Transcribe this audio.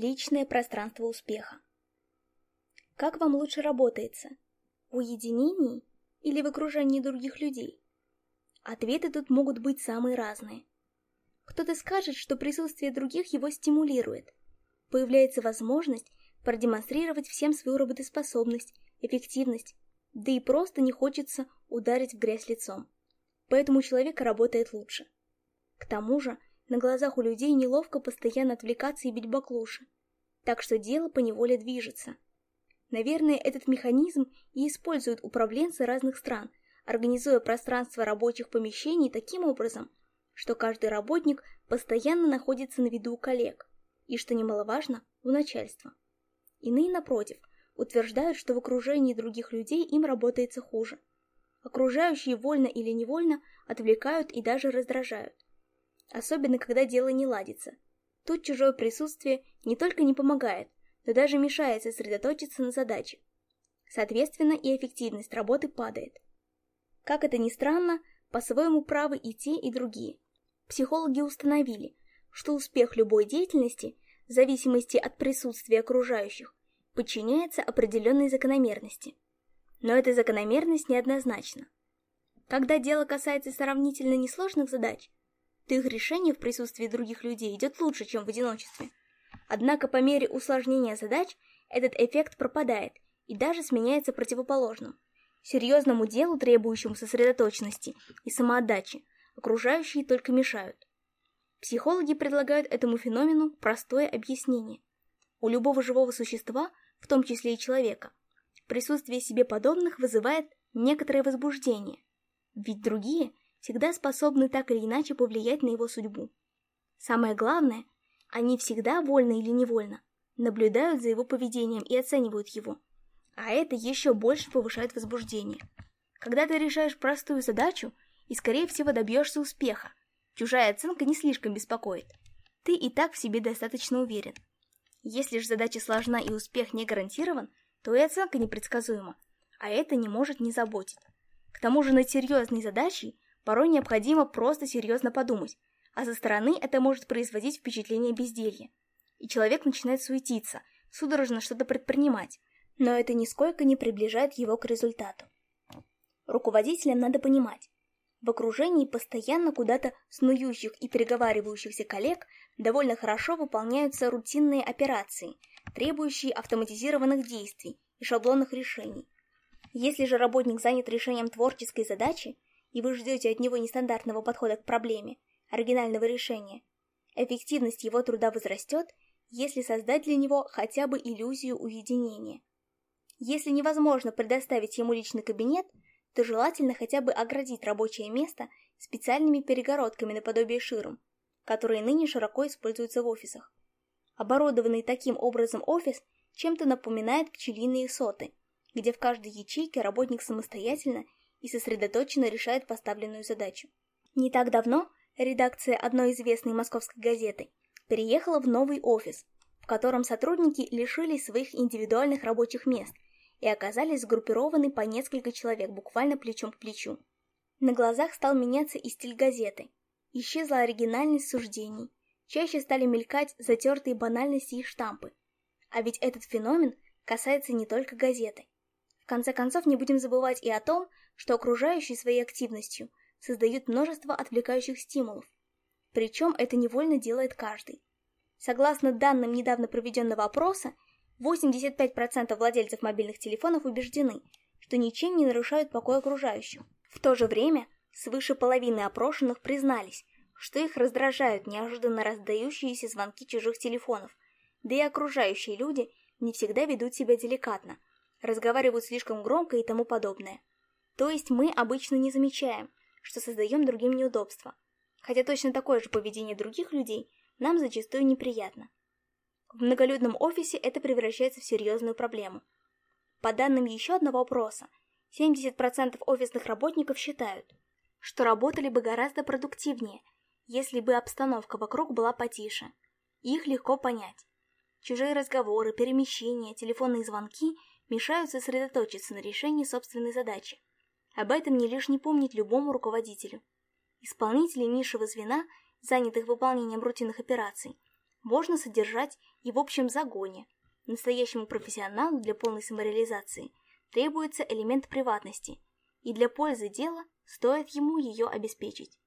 Личное пространство успеха. Как вам лучше работается? В уединении или в окружении других людей? Ответы тут могут быть самые разные. Кто-то скажет, что присутствие других его стимулирует. Появляется возможность продемонстрировать всем свою работоспособность, эффективность, да и просто не хочется ударить в грязь лицом. Поэтому человек работает лучше. К тому же, на глазах у людей неловко постоянно отвлекаться и бить баклуши, так что дело поневоле движется. Наверное, этот механизм и используют управленцы разных стран, организуя пространство рабочих помещений таким образом, что каждый работник постоянно находится на виду у коллег, и, что немаловажно, у начальства. Иные, напротив, утверждают, что в окружении других людей им работается хуже. Окружающие вольно или невольно отвлекают и даже раздражают особенно когда дело не ладится. Тут чужое присутствие не только не помогает, но даже мешает сосредоточиться на задаче. Соответственно, и эффективность работы падает. Как это ни странно, по-своему правы и те, и другие. Психологи установили, что успех любой деятельности, в зависимости от присутствия окружающих, подчиняется определенной закономерности. Но эта закономерность неоднозначна. Когда дело касается сравнительно несложных задач, то их решение в присутствии других людей идет лучше, чем в одиночестве. Однако по мере усложнения задач этот эффект пропадает и даже сменяется противоположным. Серьезному делу, требующему сосредоточенности и самоотдачи, окружающие только мешают. Психологи предлагают этому феномену простое объяснение. У любого живого существа, в том числе и человека, присутствие себе подобных вызывает некоторое возбуждение, ведь другие – всегда способны так или иначе повлиять на его судьбу. Самое главное, они всегда, вольно или невольно, наблюдают за его поведением и оценивают его. А это еще больше повышает возбуждение. Когда ты решаешь простую задачу и, скорее всего, добьешься успеха, чужая оценка не слишком беспокоит. Ты и так в себе достаточно уверен. Если же задача сложна и успех не гарантирован, то и оценка непредсказуема, а это не может не заботить. К тому же над серьезной задачей Порой необходимо просто серьезно подумать, а со стороны это может производить впечатление безделья. И человек начинает суетиться, судорожно что-то предпринимать, но это нисколько не приближает его к результату. Руководителям надо понимать, в окружении постоянно куда-то снующих и переговаривающихся коллег довольно хорошо выполняются рутинные операции, требующие автоматизированных действий и шаблонных решений. Если же работник занят решением творческой задачи, и вы ждете от него нестандартного подхода к проблеме, оригинального решения. Эффективность его труда возрастет, если создать для него хотя бы иллюзию уединения. Если невозможно предоставить ему личный кабинет, то желательно хотя бы оградить рабочее место специальными перегородками наподобие ширм, которые ныне широко используются в офисах. Оборудованный таким образом офис чем-то напоминает пчелиные соты, где в каждой ячейке работник самостоятельно и сосредоточенно решает поставленную задачу. Не так давно редакция одной известной московской газеты переехала в новый офис, в котором сотрудники лишились своих индивидуальных рабочих мест и оказались сгруппированы по несколько человек буквально плечом к плечу. На глазах стал меняться и стиль газеты. Исчезла оригинальность суждений, чаще стали мелькать затертые банальности и штампы. А ведь этот феномен касается не только газеты. В конце концов, не будем забывать и о том, что окружающие своей активностью создают множество отвлекающих стимулов, причем это невольно делает каждый. Согласно данным недавно проведенного опроса, 85% владельцев мобильных телефонов убеждены, что ничем не нарушают покой окружающих. В то же время свыше половины опрошенных признались, что их раздражают неожиданно раздающиеся звонки чужих телефонов, да и окружающие люди не всегда ведут себя деликатно, разговаривают слишком громко и тому подобное. То есть мы обычно не замечаем, что создаем другим неудобства. Хотя точно такое же поведение других людей нам зачастую неприятно. В многолюдном офисе это превращается в серьезную проблему. По данным еще одного опроса, 70% офисных работников считают, что работали бы гораздо продуктивнее, если бы обстановка вокруг была потише. Их легко понять. Чужие разговоры, перемещения, телефонные звонки мешают сосредоточиться на решении собственной задачи. Об этом не лишне помнить любому руководителю. Исполнители низшего звена, занятых выполнением рутинных операций, можно содержать и в общем загоне. Настоящему профессионалу для полной самореализации требуется элемент приватности, и для пользы дела стоит ему ее обеспечить.